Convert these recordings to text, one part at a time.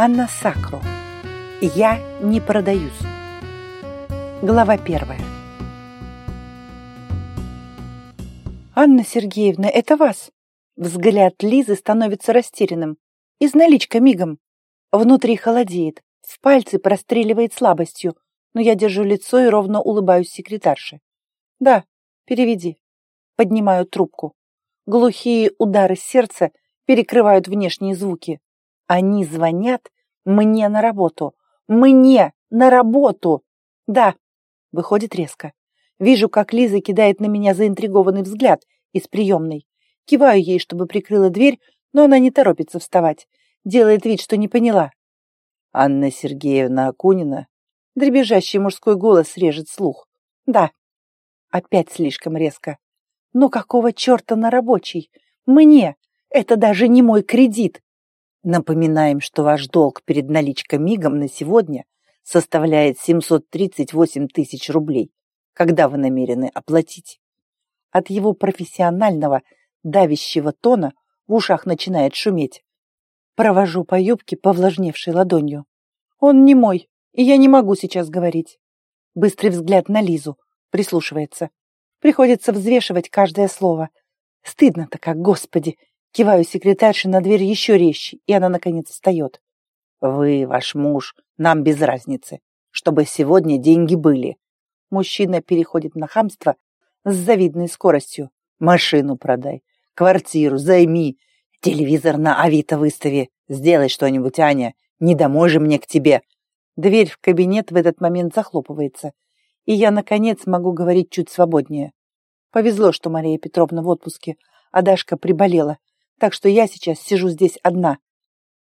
Анна Сакро. Я не продаюсь. Глава первая. «Анна Сергеевна, это вас!» Взгляд Лизы становится растерянным. Из наличка мигом. Внутри холодеет, в пальцы простреливает слабостью, но я держу лицо и ровно улыбаюсь секретарше. «Да, переведи». Поднимаю трубку. Глухие удары сердца перекрывают внешние звуки. Они звонят мне на работу. Мне на работу! Да, выходит резко. Вижу, как Лиза кидает на меня заинтригованный взгляд из приемной. Киваю ей, чтобы прикрыла дверь, но она не торопится вставать. Делает вид, что не поняла. Анна Сергеевна Акунина. Дребезжащий мужской голос режет слух. Да. Опять слишком резко. Но какого черта на рабочий? Мне! Это даже не мой кредит. Напоминаем, что ваш долг перед наличкой мигом на сегодня составляет 738 тысяч рублей. Когда вы намерены оплатить? От его профессионального, давящего тона в ушах начинает шуметь. Провожу по юбке повлажневшей ладонью. Он не мой, и я не могу сейчас говорить. Быстрый взгляд на Лизу. Прислушивается. Приходится взвешивать каждое слово. Стыдно-то как, господи. Киваю секретарше на дверь еще резче, и она, наконец, встает. «Вы, ваш муж, нам без разницы, чтобы сегодня деньги были». Мужчина переходит на хамство с завидной скоростью. «Машину продай, квартиру займи, телевизор на Авито выстави, сделай что-нибудь, Аня, не домой же мне к тебе». Дверь в кабинет в этот момент захлопывается, и я, наконец, могу говорить чуть свободнее. Повезло, что Мария Петровна в отпуске, а Дашка приболела, так что я сейчас сижу здесь одна.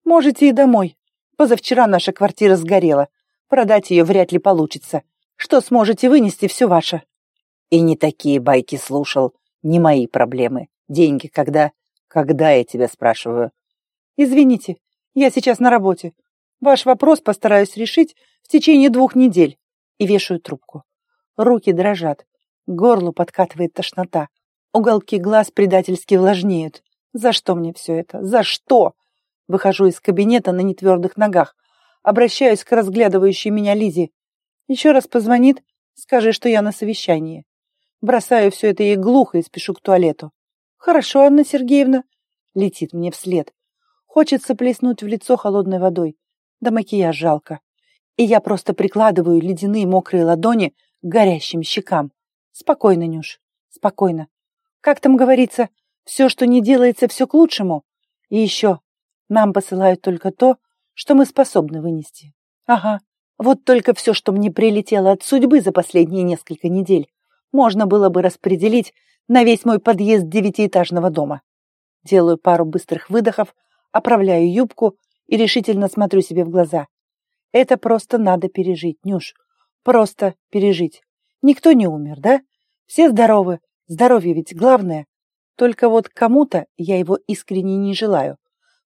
Можете и домой. Позавчера наша квартира сгорела. Продать ее вряд ли получится. Что сможете вынести, все ваше. И не такие байки слушал. Не мои проблемы. Деньги когда? Когда, я тебя спрашиваю? Извините, я сейчас на работе. Ваш вопрос постараюсь решить в течение двух недель. И вешаю трубку. Руки дрожат. Горлу подкатывает тошнота. Уголки глаз предательски влажнеют. За что мне все это? За что? Выхожу из кабинета на нетвердых ногах. Обращаюсь к разглядывающей меня Лизе. Еще раз позвонит, скажи, что я на совещании. Бросаю все это ей глухо и спешу к туалету. Хорошо, Анна Сергеевна. Летит мне вслед. Хочется плеснуть в лицо холодной водой. Да макияж жалко. И я просто прикладываю ледяные мокрые ладони к горящим щекам. Спокойно, Нюш, спокойно. Как там говорится, все, что не делается, все к лучшему. И еще, нам посылают только то, что мы способны вынести. Ага, вот только все, что мне прилетело от судьбы за последние несколько недель, можно было бы распределить на весь мой подъезд девятиэтажного дома. Делаю пару быстрых выдохов, оправляю юбку и решительно смотрю себе в глаза. Это просто надо пережить, Нюш. Просто пережить. Никто не умер, да? Все здоровы. Здоровье ведь главное. Только вот кому-то я его искренне не желаю.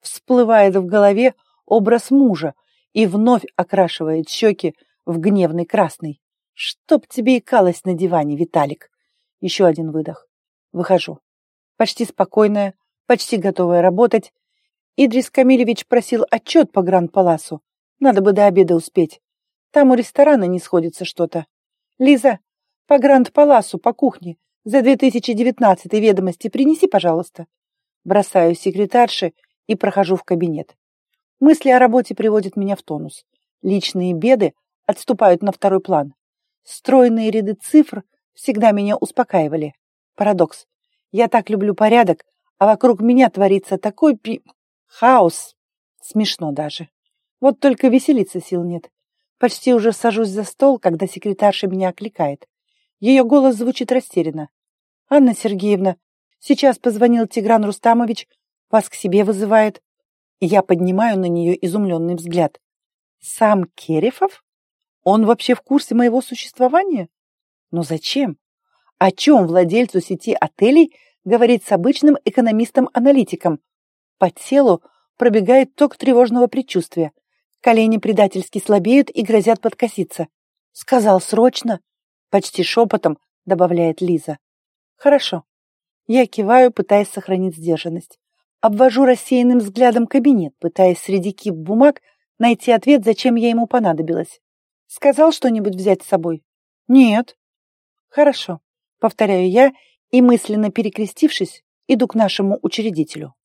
Всплывает в голове образ мужа и вновь окрашивает щеки в гневный красный. Чтоб тебе икалось на диване, Виталик. Еще один выдох. Выхожу. Почти спокойная, почти готовая работать. Идрис Камилевич просил отчет по Гранд-Паласу. Надо бы до обеда успеть. Там у ресторана не сходится что-то. Лиза, по Гранд-Паласу, по кухне. За 2019 ведомости принеси, пожалуйста. Бросаю секретарше и прохожу в кабинет. Мысли о работе приводят меня в тонус. Личные беды отступают на второй план. Стройные ряды цифр всегда меня успокаивали. Парадокс. Я так люблю порядок, а вокруг меня творится такой пи... хаос. Смешно даже. Вот только веселиться сил нет. Почти уже сажусь за стол, когда секретарша меня окликает. Ее голос звучит растерянно. «Анна Сергеевна, сейчас позвонил Тигран Рустамович, вас к себе вызывает». Я поднимаю на нее изумленный взгляд. «Сам Керефов? Он вообще в курсе моего существования? Но зачем? О чем владельцу сети отелей говорить с обычным экономистом-аналитиком? По телу пробегает ток тревожного предчувствия. Колени предательски слабеют и грозят подкоситься. Сказал срочно, Почти шепотом добавляет Лиза. Хорошо. Я киваю, пытаясь сохранить сдержанность. Обвожу рассеянным взглядом кабинет, пытаясь среди кип бумаг найти ответ, зачем я ему понадобилась. Сказал что-нибудь взять с собой? Нет. Хорошо, повторяю я и, мысленно перекрестившись, иду к нашему учредителю.